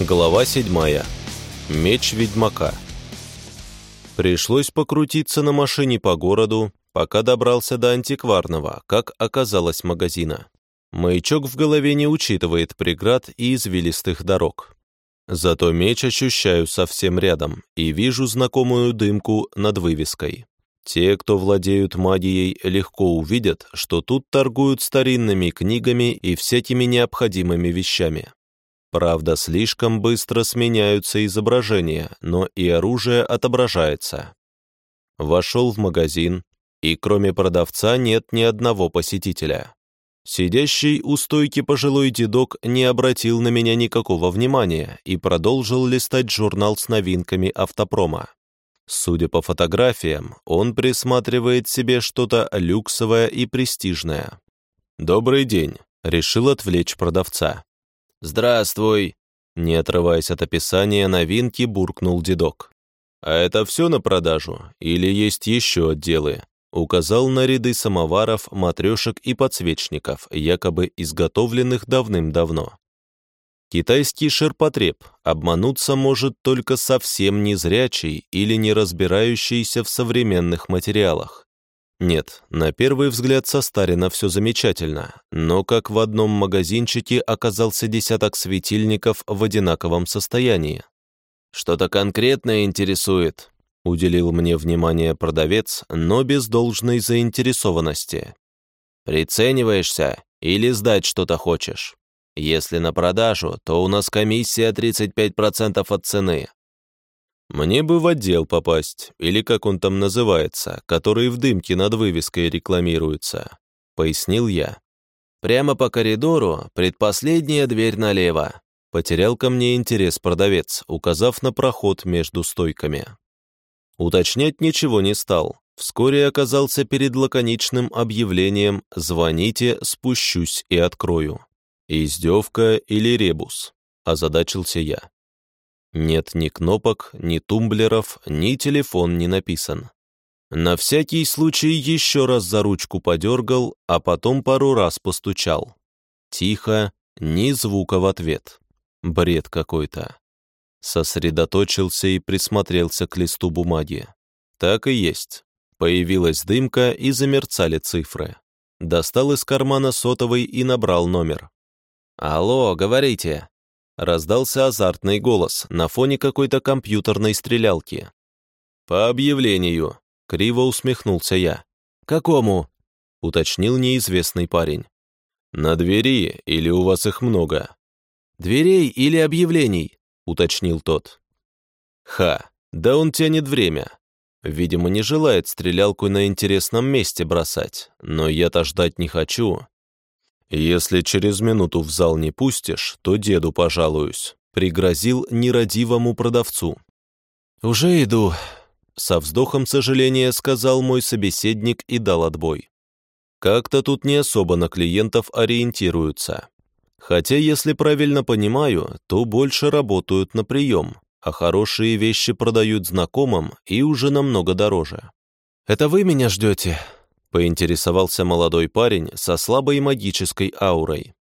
Глава седьмая. Меч ведьмака. Пришлось покрутиться на машине по городу, пока добрался до антикварного, как оказалось, магазина. Маячок в голове не учитывает преград и извилистых дорог. Зато меч ощущаю совсем рядом и вижу знакомую дымку над вывеской. Те, кто владеют магией, легко увидят, что тут торгуют старинными книгами и всякими необходимыми вещами. Правда, слишком быстро сменяются изображения, но и оружие отображается. Вошел в магазин, и кроме продавца нет ни одного посетителя. Сидящий у стойки пожилой дедок не обратил на меня никакого внимания и продолжил листать журнал с новинками автопрома. Судя по фотографиям, он присматривает себе что-то люксовое и престижное. «Добрый день», — решил отвлечь продавца. «Здравствуй», — не отрываясь от описания новинки, буркнул дедок. «А это все на продажу? Или есть еще отделы?» Указал на ряды самоваров, матрешек и подсвечников, якобы изготовленных давным-давно. Китайский ширпотреб обмануться может только совсем незрячий или не разбирающийся в современных материалах. Нет, на первый взгляд состарено все замечательно, но как в одном магазинчике оказался десяток светильников в одинаковом состоянии. «Что-то конкретное интересует», — уделил мне внимание продавец, но без должной заинтересованности. «Прицениваешься или сдать что-то хочешь?» Если на продажу, то у нас комиссия 35% от цены. Мне бы в отдел попасть, или как он там называется, который в дымке над вывеской рекламируется, пояснил я. Прямо по коридору, предпоследняя дверь налево. Потерял ко мне интерес продавец, указав на проход между стойками. Уточнять ничего не стал. Вскоре оказался перед лаконичным объявлением «Звоните, спущусь и открою». «Издевка или ребус?» – озадачился я. Нет ни кнопок, ни тумблеров, ни телефон не написан. На всякий случай еще раз за ручку подергал, а потом пару раз постучал. Тихо, ни звука в ответ. Бред какой-то. Сосредоточился и присмотрелся к листу бумаги. Так и есть. Появилась дымка и замерцали цифры. Достал из кармана сотовый и набрал номер. «Алло, говорите!» Раздался азартный голос на фоне какой-то компьютерной стрелялки. «По объявлению», — криво усмехнулся я. «Какому?» — уточнил неизвестный парень. «На двери или у вас их много?» «Дверей или объявлений?» — уточнил тот. «Ха, да он тянет время. Видимо, не желает стрелялку на интересном месте бросать, но я-то ждать не хочу. «Если через минуту в зал не пустишь, то деду пожалуюсь», — пригрозил нерадивому продавцу. «Уже иду», — со вздохом сожаления сказал мой собеседник и дал отбой. «Как-то тут не особо на клиентов ориентируются. Хотя, если правильно понимаю, то больше работают на прием, а хорошие вещи продают знакомым и уже намного дороже». «Это вы меня ждете?» Поинтересовался молодой парень со слабой магической аурой.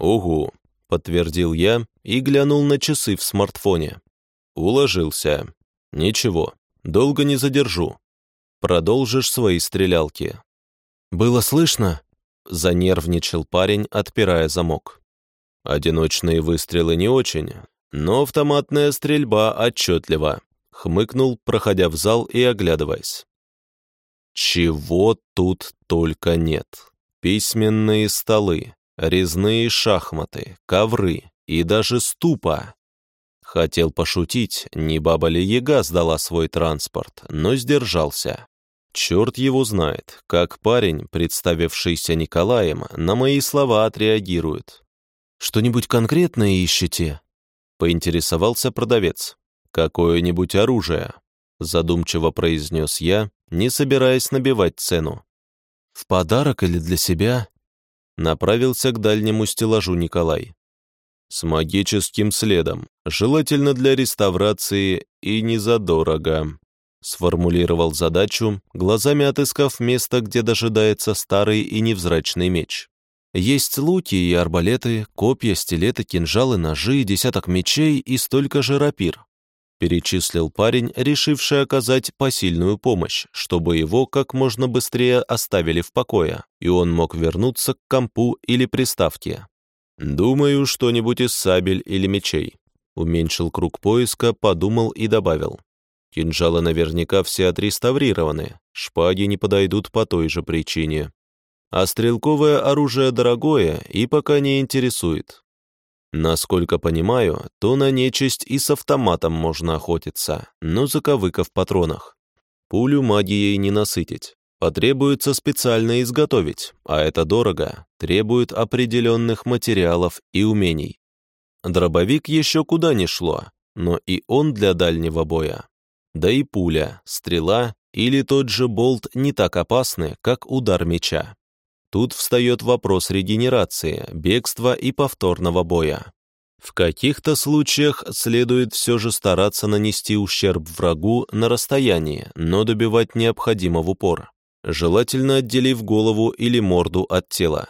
«Угу», — подтвердил я и глянул на часы в смартфоне. Уложился. «Ничего, долго не задержу. Продолжишь свои стрелялки». «Было слышно?» — занервничал парень, отпирая замок. «Одиночные выстрелы не очень, но автоматная стрельба отчетливо», — хмыкнул, проходя в зал и оглядываясь. Чего тут только нет. Письменные столы, резные шахматы, ковры и даже ступа. Хотел пошутить, не баба ли Яга сдала свой транспорт, но сдержался. Черт его знает, как парень, представившийся Николаем, на мои слова отреагирует. «Что-нибудь конкретное ищете?» — поинтересовался продавец. «Какое-нибудь оружие», — задумчиво произнес я, не собираясь набивать цену. «В подарок или для себя?» Направился к дальнему стеллажу Николай. «С магическим следом, желательно для реставрации и не задорого», сформулировал задачу, глазами отыскав место, где дожидается старый и невзрачный меч. Есть луки и арбалеты, копья, стилеты, кинжалы, ножи, десяток мечей и столько же рапир перечислил парень, решивший оказать посильную помощь, чтобы его как можно быстрее оставили в покое, и он мог вернуться к компу или приставке. «Думаю, что-нибудь из сабель или мечей», уменьшил круг поиска, подумал и добавил. «Кинжалы наверняка все отреставрированы, шпаги не подойдут по той же причине. А стрелковое оружие дорогое и пока не интересует. Насколько понимаю, то на нечисть и с автоматом можно охотиться, но заковыка в патронах. Пулю магией не насытить. Потребуется специально изготовить, а это дорого, требует определенных материалов и умений. Дробовик еще куда не шло, но и он для дальнего боя. Да и пуля, стрела или тот же болт не так опасны, как удар меча. Тут встает вопрос регенерации, бегства и повторного боя. В каких-то случаях следует все же стараться нанести ущерб врагу на расстоянии, но добивать необходимо в упор, желательно отделив голову или морду от тела.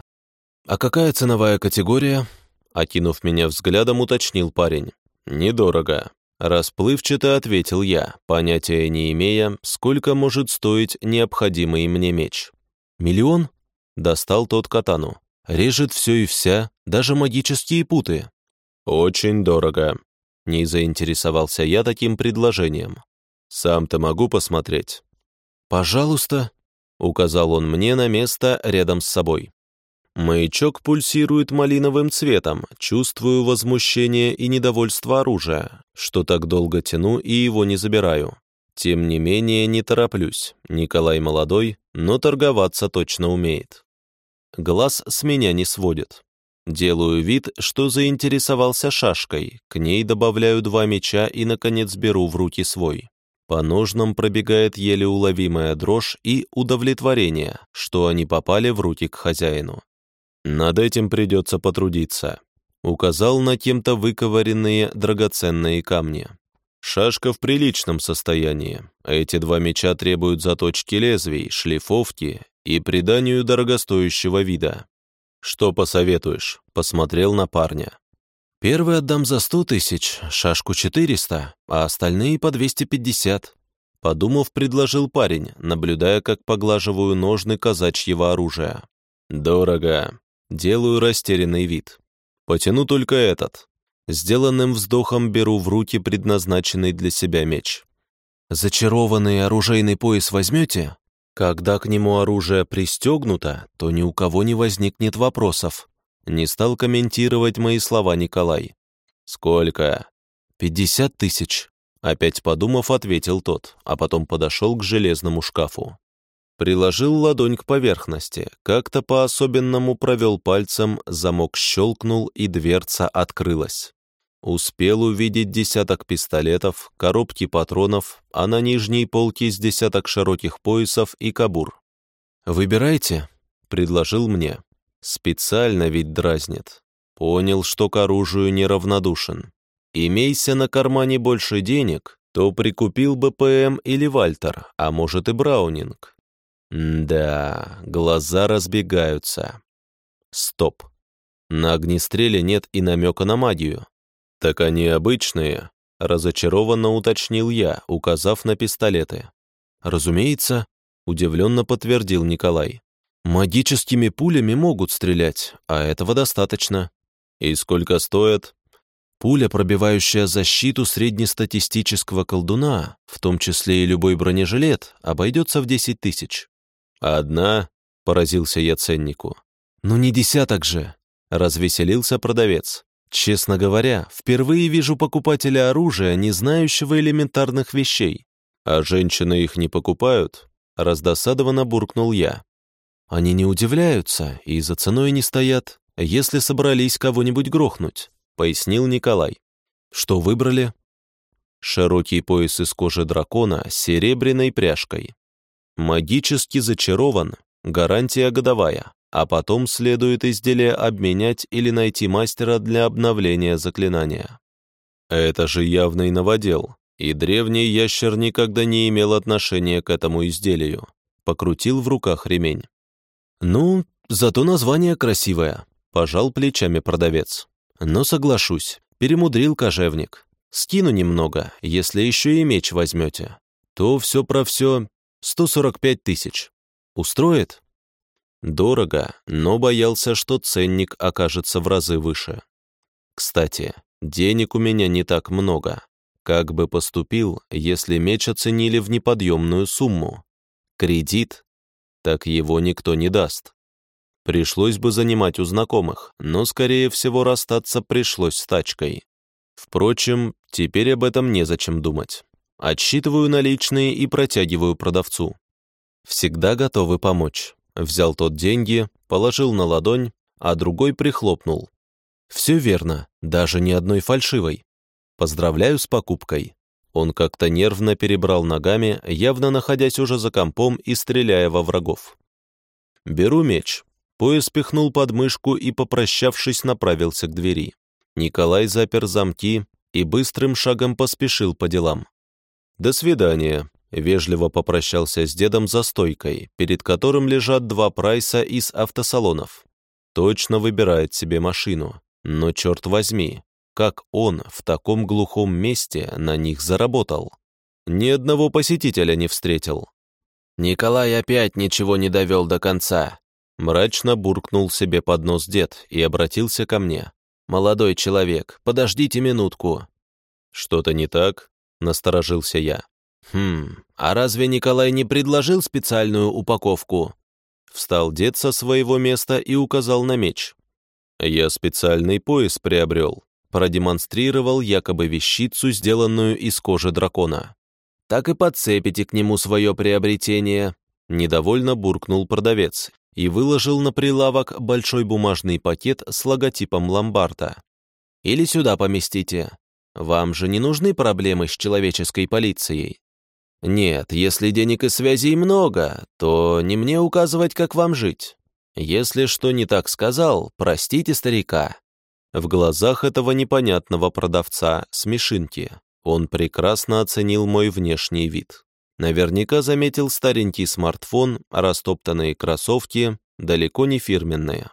«А какая ценовая категория?» Окинув меня взглядом, уточнил парень. «Недорого». Расплывчато ответил я, понятия не имея, сколько может стоить необходимый мне меч. «Миллион?» Достал тот катану. Режет все и вся, даже магические путы. Очень дорого. Не заинтересовался я таким предложением. Сам-то могу посмотреть. Пожалуйста, указал он мне на место рядом с собой. Маячок пульсирует малиновым цветом, чувствую возмущение и недовольство оружия, что так долго тяну и его не забираю. Тем не менее, не тороплюсь. Николай молодой, но торговаться точно умеет. Глаз с меня не сводит. Делаю вид, что заинтересовался шашкой, к ней добавляю два меча и, наконец, беру в руки свой. По ножнам пробегает еле уловимая дрожь и удовлетворение, что они попали в руки к хозяину. Над этим придется потрудиться. Указал на кем-то выковыренные драгоценные камни. Шашка в приличном состоянии. Эти два меча требуют заточки лезвий, шлифовки и приданию дорогостоящего вида. Что посоветуешь? Посмотрел на парня. Первый отдам за сто тысяч, шашку четыреста, а остальные по двести пятьдесят. Подумав, предложил парень, наблюдая, как поглаживаю ножны казачьего оружия. Дорого. Делаю растерянный вид. Потяну только этот. Сделанным вздохом беру в руки предназначенный для себя меч. «Зачарованный оружейный пояс возьмете?» Когда к нему оружие пристегнуто, то ни у кого не возникнет вопросов. Не стал комментировать мои слова Николай. «Сколько?» «Пятьдесят тысяч», — опять подумав, ответил тот, а потом подошел к железному шкафу. Приложил ладонь к поверхности, как-то по-особенному провел пальцем, замок щелкнул и дверца открылась. Успел увидеть десяток пистолетов, коробки патронов, а на нижней полке с десяток широких поясов и кабур. «Выбирайте», — предложил мне. Специально ведь дразнит. Понял, что к оружию неравнодушен. Имейся на кармане больше денег, то прикупил бы ПМ или Вальтер, а может и Браунинг. М да, глаза разбегаются. Стоп. На огнестреле нет и намека на магию. «Так они обычные», — разочарованно уточнил я, указав на пистолеты. «Разумеется», — удивленно подтвердил Николай. «Магическими пулями могут стрелять, а этого достаточно». «И сколько стоят?» Пуля, пробивающая защиту среднестатистического колдуна, в том числе и любой бронежилет, обойдется в десять тысяч. «Одна?» — поразился я ценнику. «Ну не десяток же!» — развеселился продавец. Честно говоря, впервые вижу покупателя оружия, не знающего элементарных вещей. А женщины их не покупают? Раздосадованно буркнул я. Они не удивляются и за ценой не стоят, если собрались кого-нибудь грохнуть, пояснил Николай. Что выбрали? Широкий пояс из кожи дракона с серебряной пряжкой. Магически зачарован, гарантия годовая а потом следует изделие обменять или найти мастера для обновления заклинания. Это же явный новодел, и древний ящер никогда не имел отношения к этому изделию. Покрутил в руках ремень. Ну, Зато название красивое, пожал плечами продавец. Но соглашусь, перемудрил кожевник. Скину немного, если еще и меч возьмете. То все про все 145 тысяч. Устроит? Дорого, но боялся, что ценник окажется в разы выше. Кстати, денег у меня не так много. Как бы поступил, если меч оценили в неподъемную сумму? Кредит? Так его никто не даст. Пришлось бы занимать у знакомых, но, скорее всего, расстаться пришлось с тачкой. Впрочем, теперь об этом незачем думать. Отсчитываю наличные и протягиваю продавцу. Всегда готовы помочь. Взял тот деньги, положил на ладонь, а другой прихлопнул. Все верно, даже ни одной фальшивой. Поздравляю с покупкой. Он как-то нервно перебрал ногами, явно находясь уже за компом и стреляя во врагов. Беру меч. Пояс пихнул под мышку и, попрощавшись, направился к двери. Николай запер замки и быстрым шагом поспешил по делам. «До свидания», Вежливо попрощался с дедом за стойкой, перед которым лежат два прайса из автосалонов. Точно выбирает себе машину. Но черт возьми, как он в таком глухом месте на них заработал? Ни одного посетителя не встретил. Николай опять ничего не довел до конца. Мрачно буркнул себе под нос дед и обратился ко мне. «Молодой человек, подождите минутку». «Что-то не так?» — насторожился я. «Хм, а разве Николай не предложил специальную упаковку?» Встал дед со своего места и указал на меч. «Я специальный пояс приобрел», продемонстрировал якобы вещицу, сделанную из кожи дракона. «Так и подцепите к нему свое приобретение», недовольно буркнул продавец и выложил на прилавок большой бумажный пакет с логотипом ломбарда. «Или сюда поместите. Вам же не нужны проблемы с человеческой полицией?» Нет, если денег и связей много, то не мне указывать, как вам жить. Если что не так сказал, простите старика. В глазах этого непонятного продавца смешинки. Он прекрасно оценил мой внешний вид. Наверняка заметил старенький смартфон, растоптанные кроссовки, далеко не фирменные.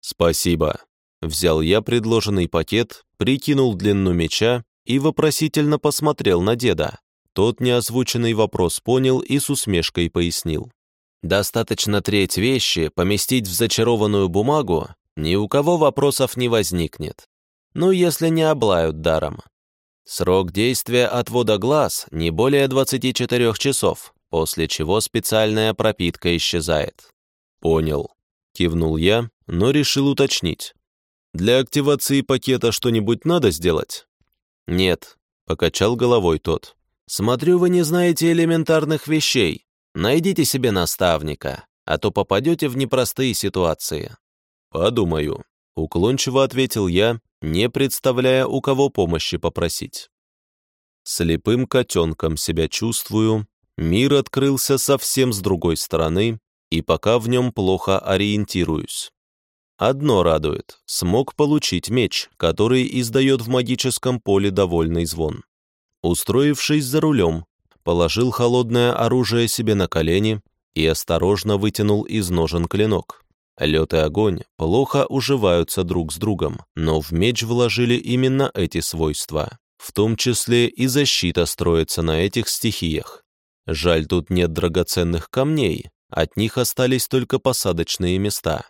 «Спасибо». Взял я предложенный пакет, прикинул длину меча и вопросительно посмотрел на деда. Тот неозвученный вопрос понял и с усмешкой пояснил. «Достаточно треть вещи поместить в зачарованную бумагу, ни у кого вопросов не возникнет. Ну, если не облают даром. Срок действия отвода глаз не более 24 часов, после чего специальная пропитка исчезает». «Понял», — кивнул я, но решил уточнить. «Для активации пакета что-нибудь надо сделать?» «Нет», — покачал головой тот. «Смотрю, вы не знаете элементарных вещей. Найдите себе наставника, а то попадете в непростые ситуации». «Подумаю», — уклончиво ответил я, не представляя, у кого помощи попросить. Слепым котенком себя чувствую, мир открылся совсем с другой стороны, и пока в нем плохо ориентируюсь. Одно радует, смог получить меч, который издает в магическом поле довольный звон. Устроившись за рулем, положил холодное оружие себе на колени и осторожно вытянул из ножен клинок. Лед и огонь плохо уживаются друг с другом, но в меч вложили именно эти свойства. В том числе и защита строится на этих стихиях. Жаль, тут нет драгоценных камней, от них остались только посадочные места.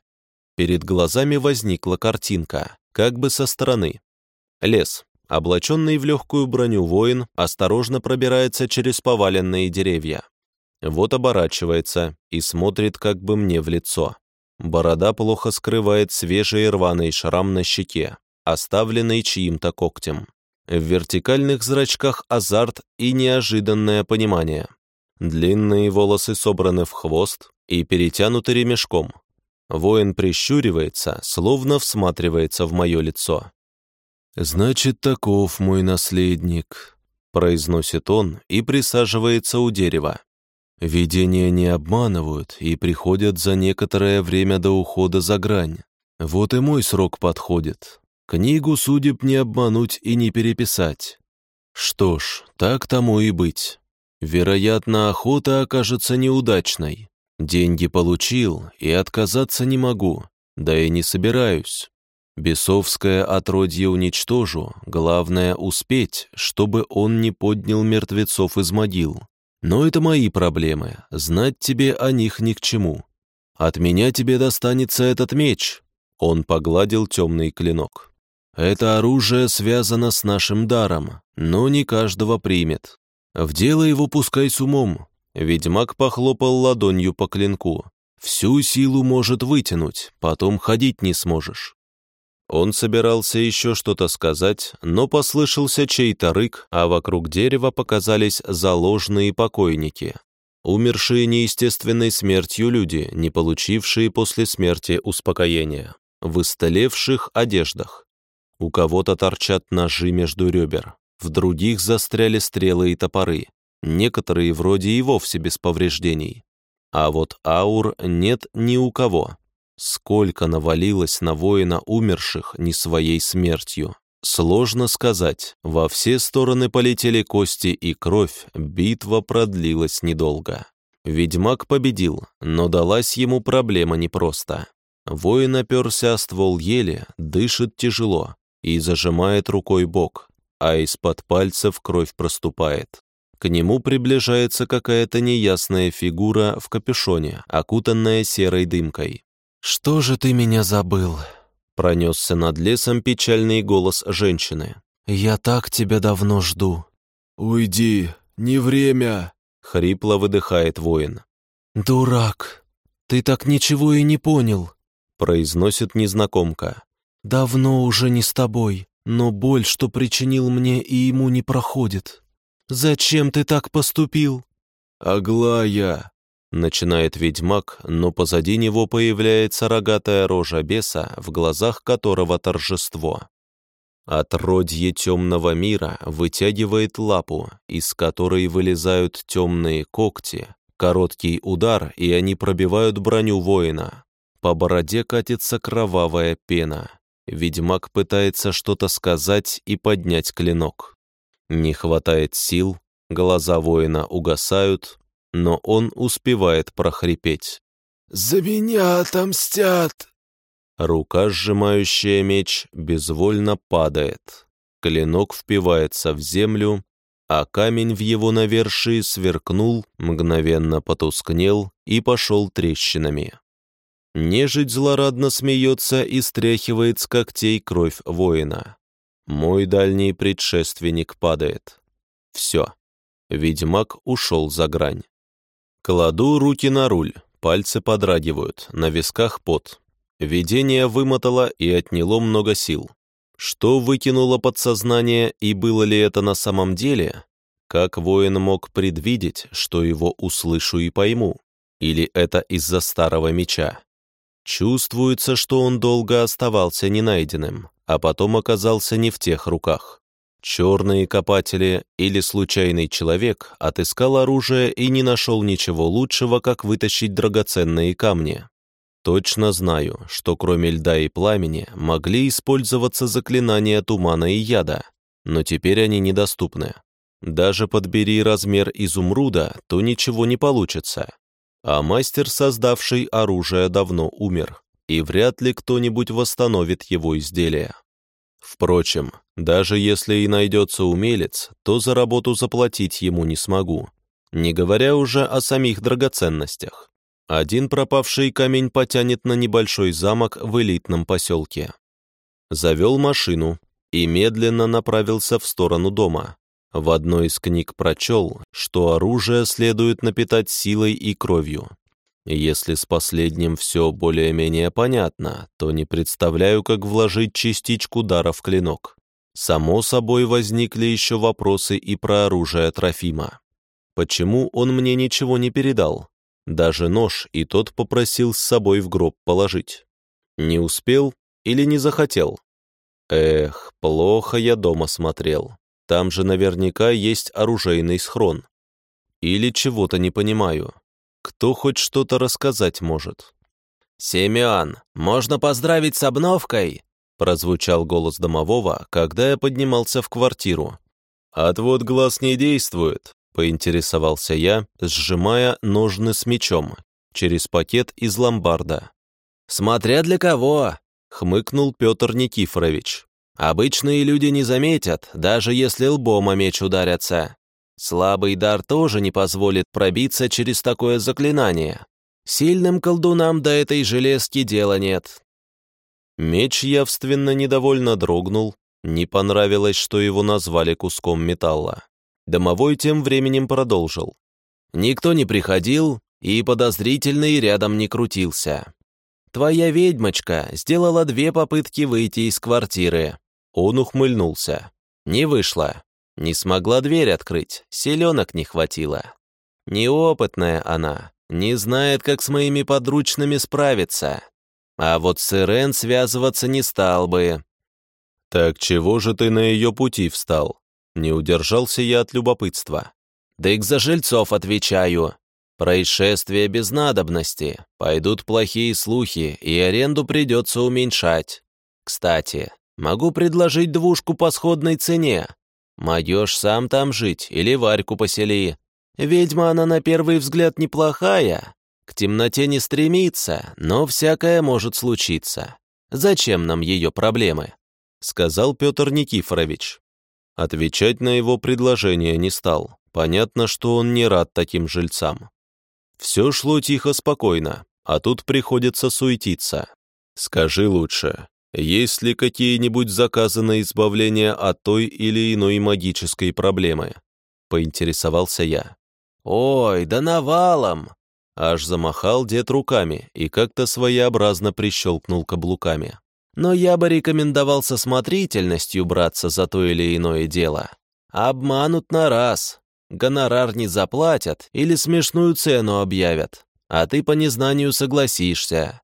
Перед глазами возникла картинка, как бы со стороны. Лес, Облаченный в легкую броню воин осторожно пробирается через поваленные деревья. Вот оборачивается и смотрит как бы мне в лицо. Борода плохо скрывает свежий рваный шрам на щеке, оставленный чьим-то когтем. В вертикальных зрачках азарт и неожиданное понимание. Длинные волосы собраны в хвост и перетянуты ремешком. Воин прищуривается, словно всматривается в мое лицо. «Значит, таков мой наследник», — произносит он и присаживается у дерева. «Видения не обманывают и приходят за некоторое время до ухода за грань. Вот и мой срок подходит. Книгу судеб не обмануть и не переписать. Что ж, так тому и быть. Вероятно, охота окажется неудачной. Деньги получил и отказаться не могу, да и не собираюсь. Бесовское отродье уничтожу, главное успеть, чтобы он не поднял мертвецов из могил. Но это мои проблемы, знать тебе о них ни к чему. От меня тебе достанется этот меч». Он погладил темный клинок. «Это оружие связано с нашим даром, но не каждого примет. В дело его пускай с умом». Ведьмак похлопал ладонью по клинку. «Всю силу может вытянуть, потом ходить не сможешь». Он собирался еще что-то сказать, но послышался чей-то рык, а вокруг дерева показались заложенные покойники. Умершие неестественной смертью люди, не получившие после смерти успокоения, в истлевших одеждах. У кого-то торчат ножи между ребер, в других застряли стрелы и топоры, некоторые вроде и вовсе без повреждений. А вот аур нет ни у кого. Сколько навалилось на воина умерших не своей смертью. Сложно сказать, во все стороны полетели кости и кровь, битва продлилась недолго. Ведьмак победил, но далась ему проблема непросто. Воин оперся о ствол ели, дышит тяжело и зажимает рукой бок, а из-под пальцев кровь проступает. К нему приближается какая-то неясная фигура в капюшоне, окутанная серой дымкой. «Что же ты меня забыл?» Пронесся над лесом печальный голос женщины. «Я так тебя давно жду». «Уйди, не время!» — хрипло выдыхает воин. «Дурак, ты так ничего и не понял», — произносит незнакомка. «Давно уже не с тобой, но боль, что причинил мне, и ему не проходит. Зачем ты так поступил?» «Аглая!» Начинает ведьмак, но позади него появляется рогатая рожа беса, в глазах которого торжество. Отродье темного мира вытягивает лапу, из которой вылезают темные когти, короткий удар, и они пробивают броню воина. По бороде катится кровавая пена. Ведьмак пытается что-то сказать и поднять клинок. Не хватает сил, глаза воина угасают, но он успевает прохрипеть. «За меня отомстят!» Рука, сжимающая меч, безвольно падает. Клинок впивается в землю, а камень в его навершии сверкнул, мгновенно потускнел и пошел трещинами. Нежить злорадно смеется и стряхивает с когтей кровь воина. Мой дальний предшественник падает. Все. Ведьмак ушел за грань. Кладу руки на руль, пальцы подрагивают, на висках пот. Видение вымотало и отняло много сил. Что выкинуло подсознание и было ли это на самом деле? Как воин мог предвидеть, что его услышу и пойму? Или это из-за старого меча? Чувствуется, что он долго оставался ненайденным, а потом оказался не в тех руках. Черные копатели или случайный человек отыскал оружие и не нашел ничего лучшего, как вытащить драгоценные камни. Точно знаю, что кроме льда и пламени могли использоваться заклинания тумана и яда, но теперь они недоступны. Даже подбери размер изумруда, то ничего не получится. А мастер, создавший оружие, давно умер, и вряд ли кто-нибудь восстановит его изделие. Впрочем, даже если и найдется умелец, то за работу заплатить ему не смогу, не говоря уже о самих драгоценностях. Один пропавший камень потянет на небольшой замок в элитном поселке. Завел машину и медленно направился в сторону дома. В одной из книг прочел, что оружие следует напитать силой и кровью. Если с последним все более-менее понятно, то не представляю, как вложить частичку дара в клинок. Само собой возникли еще вопросы и про оружие Трофима. Почему он мне ничего не передал? Даже нож и тот попросил с собой в гроб положить. Не успел или не захотел? Эх, плохо я дома смотрел. Там же наверняка есть оружейный схрон. Или чего-то не понимаю. Кто хоть что-то рассказать может? «Семен, можно поздравить с обновкой?» прозвучал голос домового, когда я поднимался в квартиру. «Отвод глаз не действует», — поинтересовался я, сжимая ножны с мечом. через пакет из ломбарда. «Смотря для кого!» — хмыкнул Петр Никифорович. «Обычные люди не заметят, даже если лбом о меч ударятся. Слабый дар тоже не позволит пробиться через такое заклинание. Сильным колдунам до этой железки дела нет». Меч явственно недовольно дрогнул, не понравилось, что его назвали куском металла. Домовой тем временем продолжил. «Никто не приходил, и подозрительный рядом не крутился. Твоя ведьмочка сделала две попытки выйти из квартиры». Он ухмыльнулся. «Не вышло. Не смогла дверь открыть, селенок не хватило. Неопытная она, не знает, как с моими подручными справиться. А вот с Ирен связываться не стал бы». «Так чего же ты на ее пути встал?» Не удержался я от любопытства. «Да и к за жильцов отвечаю. Происшествие без надобности. Пойдут плохие слухи, и аренду придется уменьшать. Кстати, могу предложить двушку по сходной цене. Могешь сам там жить или Варьку посели. Ведьма она на первый взгляд неплохая. К темноте не стремится, но всякое может случиться. Зачем нам ее проблемы?» Сказал Петр Никифорович. Отвечать на его предложение не стал. Понятно, что он не рад таким жильцам. Все шло тихо, спокойно, а тут приходится суетиться. Скажи лучше, есть ли какие-нибудь заказы на избавление от той или иной магической проблемы? Поинтересовался я. «Ой, да навалом!» Аж замахал дед руками и как-то своеобразно прищелкнул каблуками. «Но я бы рекомендовал со смотрительностью браться за то или иное дело. Обманут на раз, Гонорар не заплатят или смешную цену объявят, а ты по незнанию согласишься.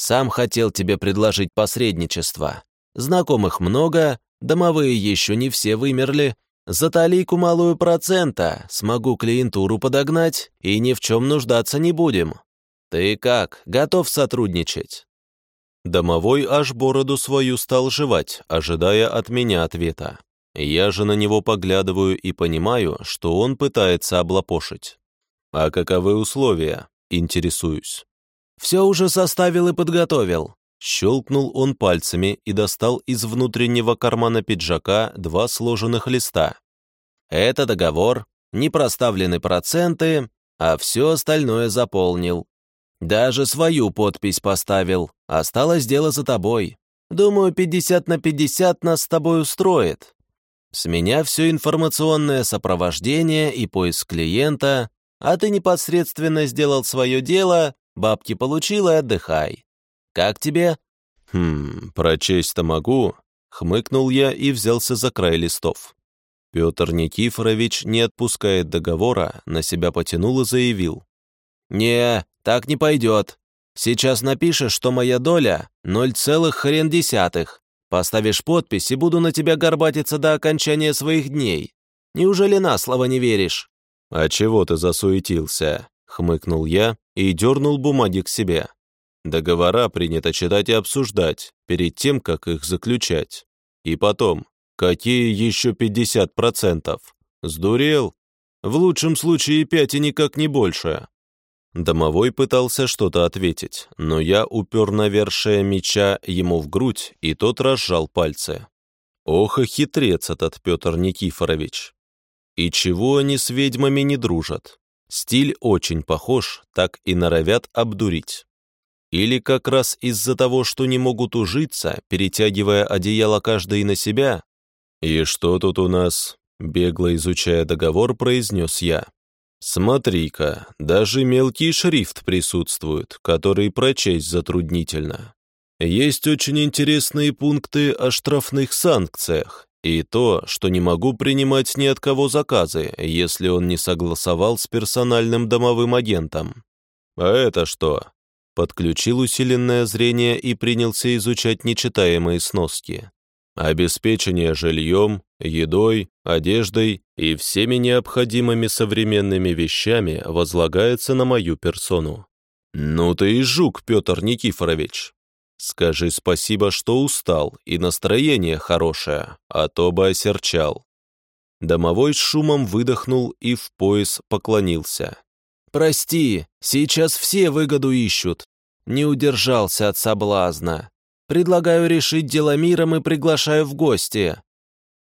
Сам хотел тебе предложить посредничество. Знакомых много, домовые еще не все вымерли. За талику малую процента смогу клиентуру подогнать и ни в чем нуждаться не будем. Ты как, готов сотрудничать?» Домовой аж бороду свою стал жевать, ожидая от меня ответа. Я же на него поглядываю и понимаю, что он пытается облапошить. А каковы условия? Интересуюсь. «Все уже составил и подготовил». Щелкнул он пальцами и достал из внутреннего кармана пиджака два сложенных листа. «Это договор, не проставлены проценты, а все остальное заполнил. Даже свою подпись поставил, осталось дело за тобой. Думаю, 50 на 50 нас с тобой устроит. С меня все информационное сопровождение и поиск клиента, а ты непосредственно сделал свое дело, бабки получил и отдыхай. Как тебе?» «Хм, прочесть-то могу», — хмыкнул я и взялся за край листов. Петр Никифорович, не отпускает договора, на себя потянул и заявил. «Не, так не пойдет. Сейчас напишешь, что моя доля — ноль целых хрен десятых, Поставишь подпись и буду на тебя горбатиться до окончания своих дней. Неужели на слово не веришь?» «А чего ты засуетился?» — хмыкнул я и дернул бумаги к себе. Договора принято читать и обсуждать перед тем, как их заключать. И потом, какие еще 50%? Сдурел? В лучшем случае пять и никак не больше. Домовой пытался что-то ответить, но я упер навершие меча ему в грудь, и тот разжал пальцы. Ох и хитрец этот Петр Никифорович. И чего они с ведьмами не дружат? Стиль очень похож, так и норовят обдурить. Или как раз из-за того, что не могут ужиться, перетягивая одеяло каждый на себя? И что тут у нас? Бегло изучая договор, произнес я. Смотри-ка, даже мелкий шрифт присутствует, который прочесть затруднительно. Есть очень интересные пункты о штрафных санкциях и то, что не могу принимать ни от кого заказы, если он не согласовал с персональным домовым агентом. А это что? Подключил усиленное зрение и принялся изучать нечитаемые сноски. Обеспечение жильем, едой, одеждой и всеми необходимыми современными вещами возлагается на мою персону. Ну ты и жук, Петр Никифорович. Скажи спасибо, что устал, и настроение хорошее, а то бы осерчал. Домовой с шумом выдохнул и в пояс поклонился. прости, сейчас все выгоду ищут. Не удержался от соблазна. Предлагаю решить дело миром и приглашаю в гости».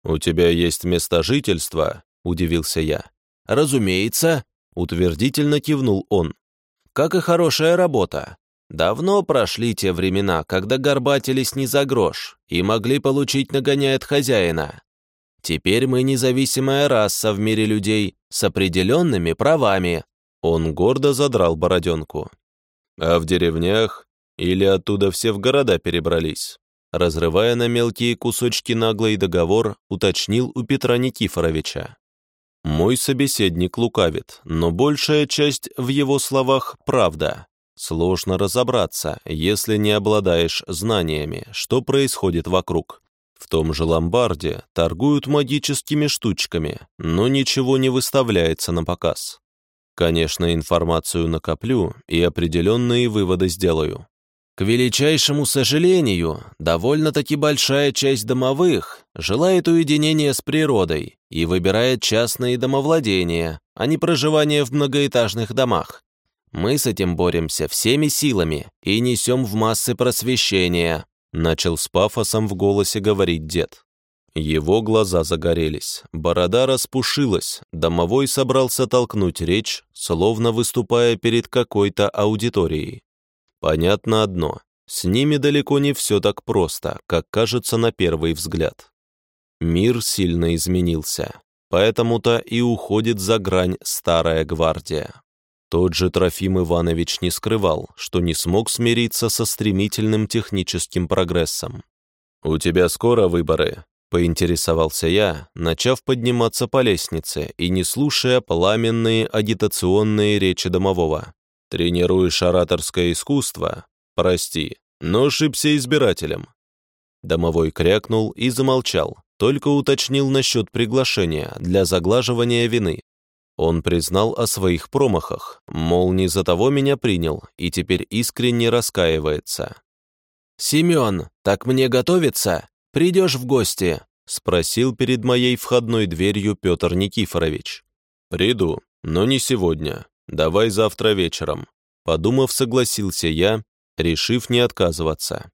«У тебя есть место жительства?» — удивился я. «Разумеется», — утвердительно кивнул он. «Как и хорошая работа. Давно прошли те времена, когда горбатились не за грош и могли получить нагоняя от хозяина. Теперь мы независимая раса в мире людей с определенными правами». Он гордо задрал бороденку. «А в деревнях или оттуда все в города перебрались?» Разрывая на мелкие кусочки наглый договор, уточнил у Петра Никифоровича. Мой собеседник лукавит, но большая часть в его словах – правда. Сложно разобраться, если не обладаешь знаниями, что происходит вокруг. В том же ломбарде торгуют магическими штучками, но ничего не выставляется на показ. Конечно, информацию накоплю и определенные выводы сделаю. К величайшему сожалению, довольно-таки большая часть домовых желает уединения с природой и выбирает частные домовладения, а не проживание в многоэтажных домах. Мы с этим боремся всеми силами и несем в массы просвещения, начал с пафосом в голосе говорить дед. Его глаза загорелись, борода распушилась, домовой собрался толкнуть речь, словно выступая перед какой-то аудиторией. Понятно одно, с ними далеко не все так просто, как кажется на первый взгляд. Мир сильно изменился, поэтому-то и уходит за грань старая гвардия. Тот же Трофим Иванович не скрывал, что не смог смириться со стремительным техническим прогрессом. «У тебя скоро выборы?» — поинтересовался я, начав подниматься по лестнице и не слушая пламенные агитационные речи домового. Тренируешь ораторское искусство? Прости, но ошибся избирателем». Домовой крякнул и замолчал, только уточнил насчет приглашения для заглаживания вины. Он признал о своих промахах, мол, не за того меня принял и теперь искренне раскаивается. «Семен, так мне готовиться? Придешь в гости?» — спросил перед моей входной дверью Петр Никифорович. «Приду, но не сегодня. «Давай завтра вечером», — подумав, согласился я, решив не отказываться.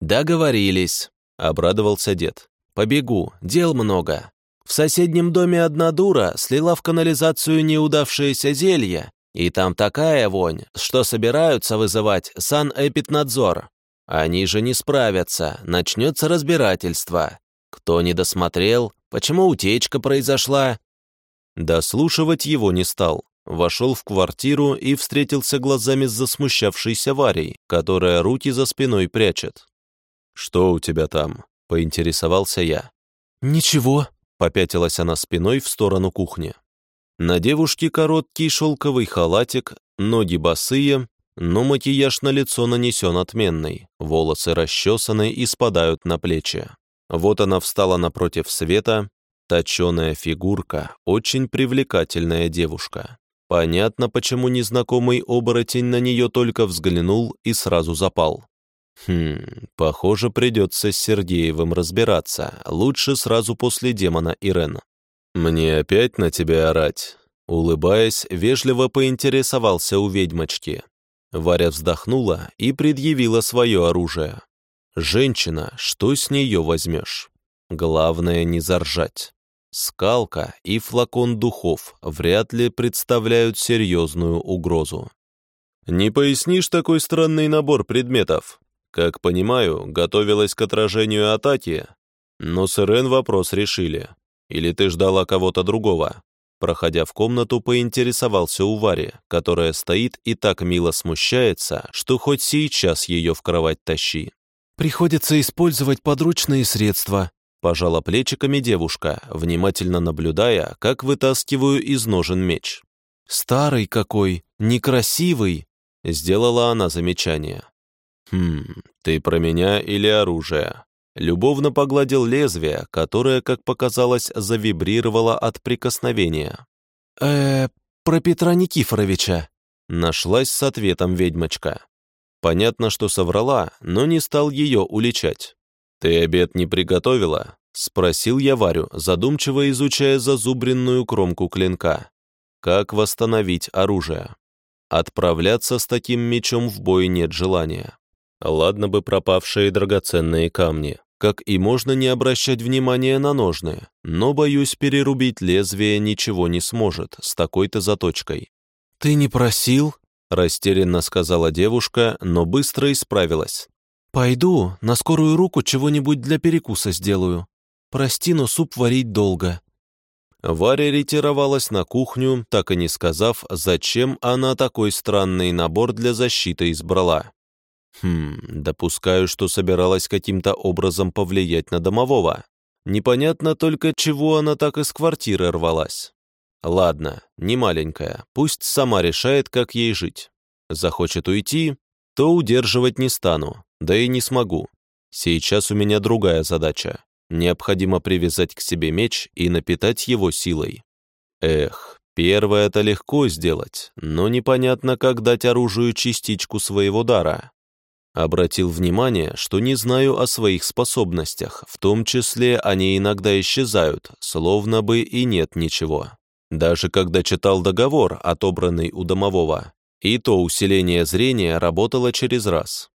«Договорились», — обрадовался дед. «Побегу, дел много. В соседнем доме одна дура слила в канализацию неудавшееся зелье, и там такая вонь, что собираются вызывать санэпиднадзор. Они же не справятся, начнется разбирательство. Кто не досмотрел, почему утечка произошла?» Дослушивать его не стал, Вошел в квартиру и встретился глазами с засмущавшейся Варей, которая руки за спиной прячет. «Что у тебя там?» — поинтересовался я. «Ничего», — попятилась она спиной в сторону кухни. На девушке короткий шелковый халатик, ноги босые, но макияж на лицо нанесен отменный, волосы расчесаны и спадают на плечи. Вот она встала напротив света, точеная фигурка, очень привлекательная девушка. Понятно, почему незнакомый оборотень на нее только взглянул и сразу запал. Хм, похоже, придется с Сергеевым разбираться. Лучше сразу после демона Ирен. «Мне опять на тебя орать?» Улыбаясь, вежливо поинтересовался у ведьмочки. Варя вздохнула и предъявила свое оружие. «Женщина, что с нее возьмешь? Главное не заржать». Скалка и флакон духов вряд ли представляют серьезную угрозу. «Не пояснишь такой странный набор предметов? Как понимаю, готовилась к отражению атаки, но с Ирен вопрос решили. Или ты ждала кого-то другого?» Проходя в комнату, поинтересовался у Вари, которая стоит и так мило смущается, что хоть сейчас ее в кровать тащи. «Приходится использовать подручные средства», Пожала плечиками девушка, внимательно наблюдая, как вытаскиваю из ножен меч. «Старый какой, некрасивый!» Сделала она замечание. «Хм, ты про меня или оружие?» Любовно погладил лезвие, которое, как показалось, завибрировало от прикосновения. э про Петра Никифоровича», — нашлась с ответом ведьмочка. Понятно, что соврала, но не стал ее уличать. «Ты обед не приготовила?» — спросил я Варю, задумчиво изучая зазубренную кромку клинка. «Как восстановить оружие?» Отправляться с таким мечом в бой нет желания. Ладно бы пропавшие драгоценные камни, как и можно не обращать внимания на ножны, но, боюсь, перерубить лезвие ничего не сможет с такой-то заточкой. «Ты не просил?» — растерянно сказала девушка, но быстро исправилась. «Пойду, на скорую руку чего-нибудь для перекуса сделаю. Прости, но суп варить долго». Варя ретировалась на кухню, так и не сказав, зачем она такой странный набор для защиты избрала. Хм, допускаю, что собиралась каким-то образом повлиять на домового. Непонятно только, чего она так из квартиры рвалась. Ладно, не маленькая, пусть сама решает, как ей жить. Захочет уйти, то удерживать не стану, да и не смогу. Сейчас у меня другая задача. Необходимо привязать к себе меч и напитать его силой. Эх, первое это легко сделать, но непонятно, как дать оружию частичку своего дара. Обратил внимание, что не знаю о своих способностях, в том числе они иногда исчезают, словно бы и нет ничего. Даже когда читал договор, отобранный у домового, и то усиление зрения работало через раз.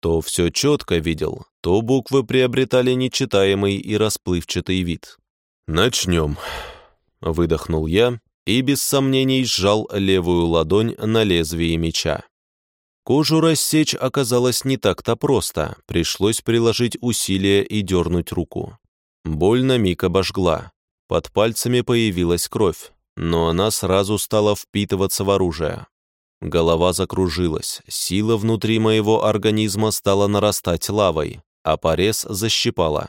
То все четко видел, то буквы приобретали нечитаемый и расплывчатый вид. «Начнем», — выдохнул я и без сомнений сжал левую ладонь на лезвие меча. Кожу рассечь оказалось не так-то просто, пришлось приложить усилия и дернуть руку. Боль на миг обожгла, под пальцами появилась кровь, но она сразу стала впитываться в оружие. Голова закружилась, сила внутри моего организма стала нарастать лавой, а порез защипала.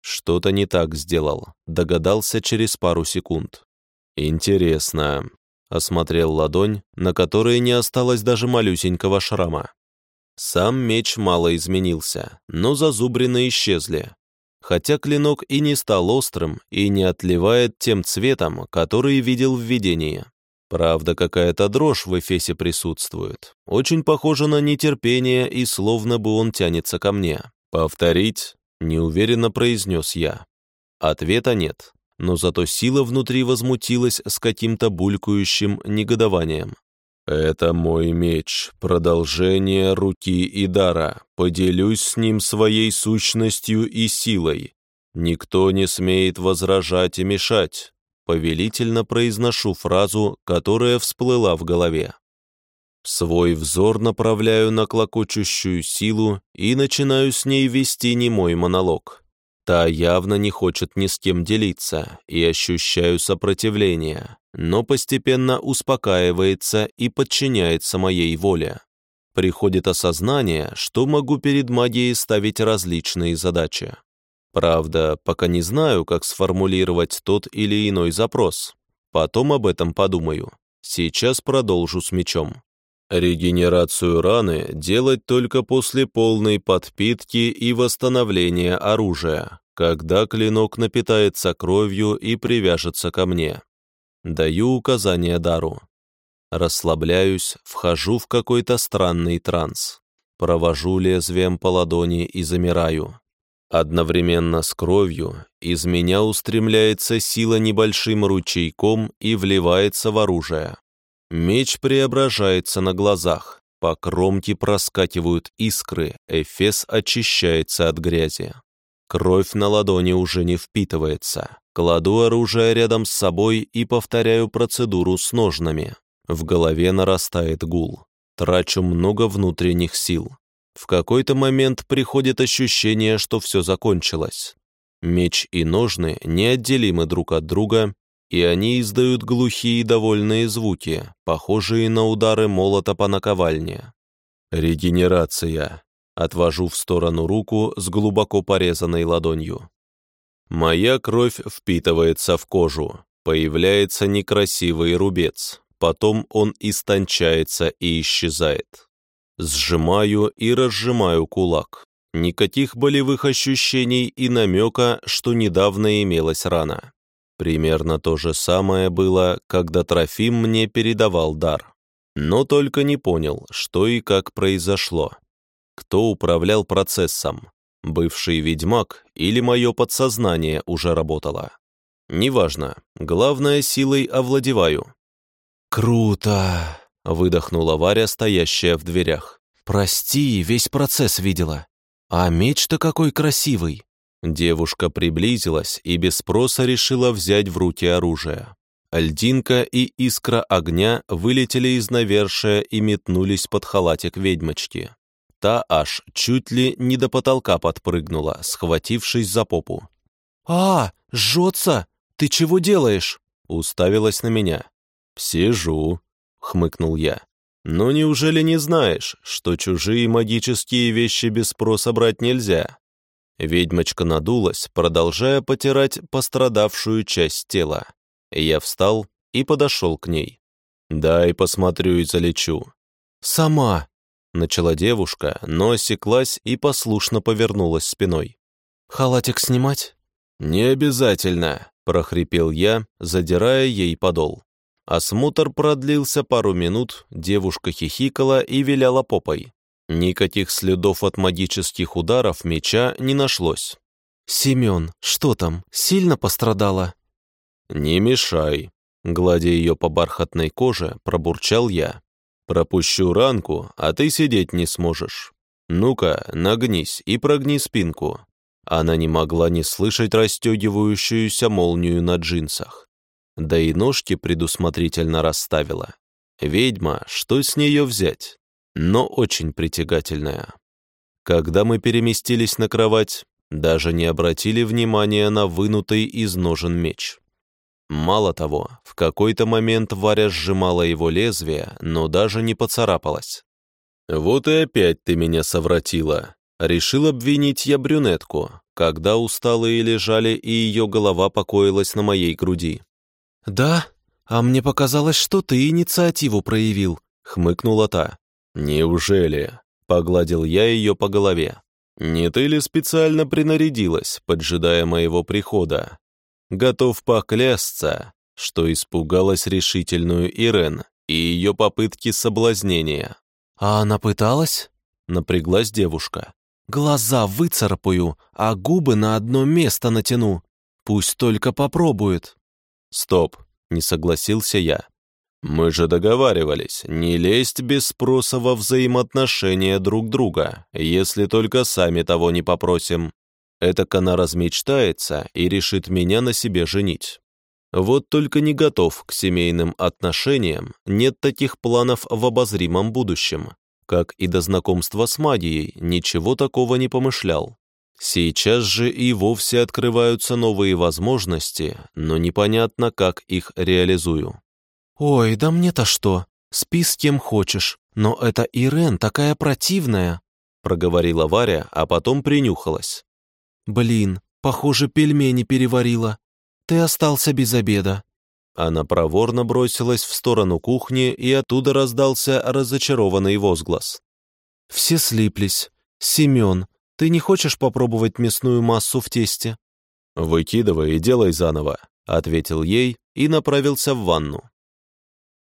Что-то не так сделал, догадался через пару секунд. Интересно, осмотрел ладонь, на которой не осталось даже малюсенького шрама. Сам меч мало изменился, но зазубрины исчезли. Хотя клинок и не стал острым, и не отливает тем цветом, который видел в видении. Правда, какая-то дрожь в эфесе присутствует. Очень похоже на нетерпение, и словно бы он тянется ко мне. «Повторить?» — неуверенно произнес я. Ответа нет но зато сила внутри возмутилась с каким-то булькающим негодованием. «Это мой меч, продолжение руки и дара. Поделюсь с ним своей сущностью и силой. Никто не смеет возражать и мешать». Повелительно произношу фразу, которая всплыла в голове. Свой взор направляю на клокочущую силу и начинаю с ней вести немой монолог. Та явно не хочет ни с кем делиться, и ощущаю сопротивление, но постепенно успокаивается и подчиняется моей воле. Приходит осознание, что могу перед магией ставить различные задачи. Правда, пока не знаю, как сформулировать тот или иной запрос. Потом об этом подумаю. Сейчас продолжу с мечом. Регенерацию раны делать только после полной подпитки и восстановления оружия, когда клинок напитается кровью и привяжется ко мне. Даю указание дару. Расслабляюсь, вхожу в какой-то странный транс. Провожу лезвием по ладони и замираю. Одновременно с кровью из меня устремляется сила небольшим ручейком и вливается в оружие. Меч преображается на глазах, по кромке проскакивают искры, эфес очищается от грязи. Кровь на ладони уже не впитывается. Кладу оружие рядом с собой и повторяю процедуру с ножнами. В голове нарастает гул. Трачу много внутренних сил. В какой-то момент приходит ощущение, что все закончилось. Меч и ножны неотделимы друг от друга, и они издают глухие довольные звуки, похожие на удары молота по наковальне. Регенерация. Отвожу в сторону руку с глубоко порезанной ладонью. Моя кровь впитывается в кожу, появляется некрасивый рубец, потом он истончается и исчезает. Сжимаю и разжимаю кулак. Никаких болевых ощущений и намека, что недавно имелась рана. Примерно то же самое было, когда Трофим мне передавал дар. Но только не понял, что и как произошло. Кто управлял процессом? Бывший ведьмак или мое подсознание уже работало? Неважно, главное, силой овладеваю. «Круто!» выдохнула Варя, стоящая в дверях. «Прости, весь процесс видела. А меч-то какой красивый!» Девушка приблизилась и без спроса решила взять в руки оружие. Льдинка и искра огня вылетели из навершия и метнулись под халатик ведьмочки. Та аж чуть ли не до потолка подпрыгнула, схватившись за попу. «А, жжется! Ты чего делаешь?» Уставилась на меня. «Сижу», — хмыкнул я. «Но неужели не знаешь, что чужие магические вещи без спроса брать нельзя?» Ведьмочка надулась, продолжая потирать пострадавшую часть тела. Я встал и подошел к ней. «Дай посмотрю и залечу». «Сама», — начала девушка, но осеклась и послушно повернулась спиной. «Халатик снимать?» «Не обязательно», — прохрипел я, задирая ей подол. Осмотр продлился пару минут, девушка хихикала и виляла попой. Никаких следов от магических ударов меча не нашлось. «Семен, что там, сильно пострадала?» «Не мешай», — гладя ее по бархатной коже, пробурчал я. «Пропущу ранку, а ты сидеть не сможешь. Ну-ка, нагнись и прогни спинку». Она не могла не слышать расстегивающуюся молнию на джинсах. Да и ножки предусмотрительно расставила. Ведьма, что с нее взять? Но очень притягательная. Когда мы переместились на кровать, даже не обратили внимания на вынутый из ножен меч. Мало того, в какой-то момент Варя сжимала его лезвие, но даже не поцарапалась. «Вот и опять ты меня совратила», Решил обвинить я брюнетку, когда усталые лежали и ее голова покоилась на моей груди. «Да? А мне показалось, что ты инициативу проявил», — хмыкнула та. «Неужели?» — погладил я ее по голове. «Не ты ли специально принарядилась, поджидая моего прихода? Готов поклясться, что испугалась решительную Ирен и ее попытки соблазнения». «А она пыталась?» — напряглась девушка. Глаза выцарапаю, а губы на одно место натяну. Пусть только попробует». «Стоп», — не согласился я. «Мы же договаривались не лезть без спроса во взаимоотношения друг друга, если только сами того не попросим. Этак она размечтается и решит меня на себе женить. Вот только не готов к семейным отношениям, нет таких планов в обозримом будущем. Как и до знакомства с магией, ничего такого не помышлял. Сейчас же и вовсе открываются новые возможности, но непонятно, как их реализую. «Ой, да мне-то что? Спи с кем хочешь, но это Ирен такая противная», проговорила Варя, а потом принюхалась. «Блин, похоже, пельмени переварила. Ты остался без обеда. Она проворно бросилась в сторону кухни, и оттуда раздался разочарованный возглас. «Все слиплись. Семен, ты не хочешь попробовать мясную массу в тесте?» «Выкидывай и делай заново», — ответил ей и направился в ванну.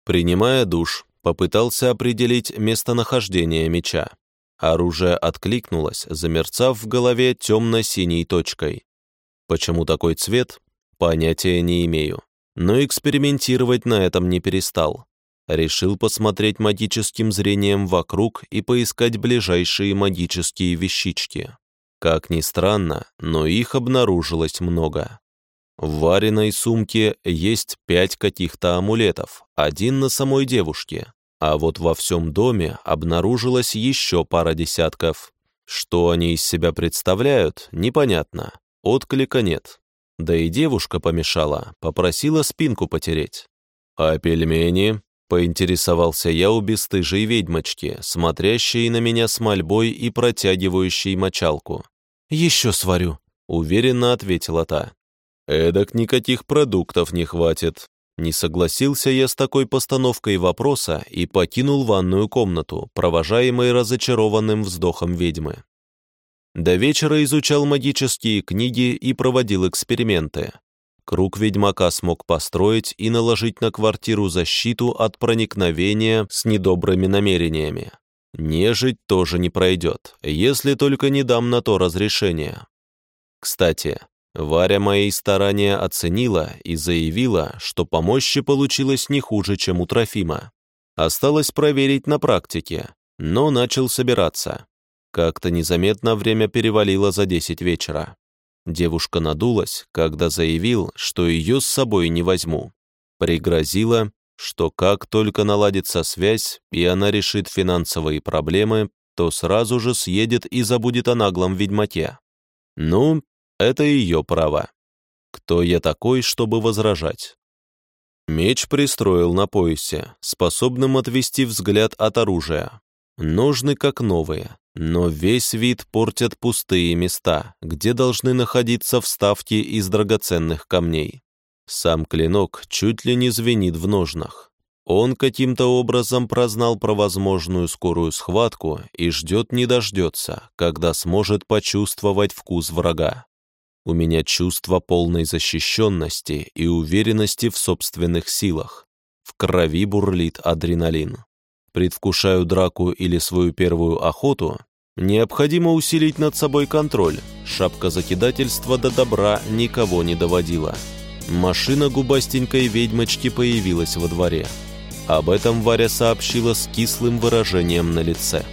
Принимая душ, попытался определить местонахождение меча. Оружие откликнулось, замерцав в голове темно-синей точкой. Почему такой цвет? Понятия не имею но экспериментировать на этом не перестал. Решил посмотреть магическим зрением вокруг и поискать ближайшие магические вещички. Как ни странно, но их обнаружилось много. В вареной сумке есть пять каких-то амулетов, один на самой девушке, а вот во всем доме обнаружилось еще пара десятков. Что они из себя представляют, непонятно, отклика нет. Да и девушка помешала, попросила спинку потереть. «А пельмени?» — поинтересовался я у бесстыжей ведьмочки, смотрящей на меня с мольбой и протягивающей мочалку. «Еще сварю», — уверенно ответила та. «Эдак никаких продуктов не хватит». Не согласился я с такой постановкой вопроса и покинул ванную комнату, провожаемый разочарованным вздохом ведьмы. До вечера изучал магические книги и проводил эксперименты. Круг ведьмака смог построить и наложить на квартиру защиту от проникновения с недобрыми намерениями. Нежить тоже не пройдет, если только не дам на то разрешение. Кстати, Варя мои старания оценила и заявила, что по мощи получилось не хуже, чем у Трофима. Осталось проверить на практике, но начал собираться. Как-то незаметно время перевалило за десять вечера. Девушка надулась, когда заявил, что ее с собой не возьму. Пригрозила, что как только наладится связь и она решит финансовые проблемы, то сразу же съедет и забудет о наглом ведьмаке. Ну, это ее право. Кто я такой, чтобы возражать? Меч пристроил на поясе, способным отвести взгляд от оружия. Ножны как новые, но весь вид портят пустые места, где должны находиться вставки из драгоценных камней. Сам клинок чуть ли не звенит в ножнах. Он каким-то образом прознал про возможную скорую схватку и ждет не дождется, когда сможет почувствовать вкус врага. У меня чувство полной защищенности и уверенности в собственных силах. В крови бурлит адреналин. Предвкушаю драку или свою первую охоту, необходимо усилить над собой контроль. Шапка закидательства до добра никого не доводила. Машина губастенькой ведьмочки появилась во дворе. Об этом Варя сообщила с кислым выражением на лице.